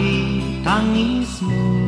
puritanismo.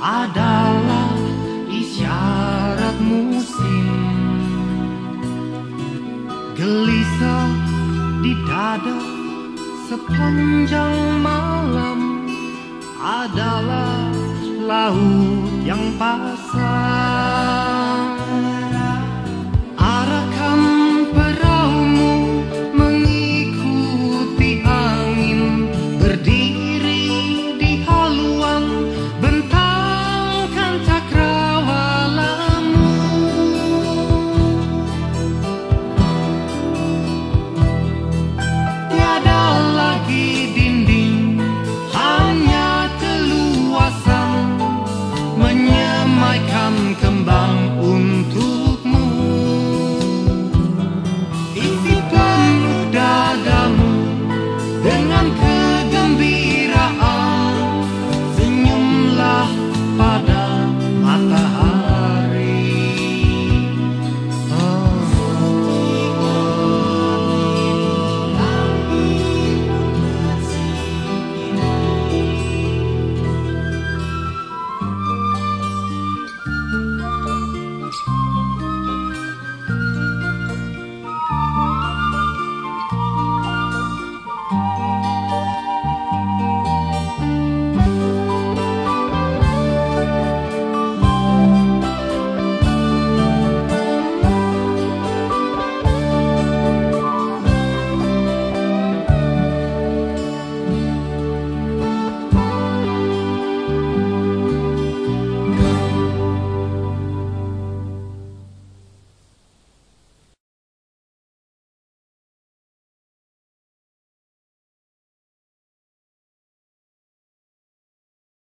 Adalah isyarat musim. Gelisah di dada sepanjang malam adalah laut yang pasang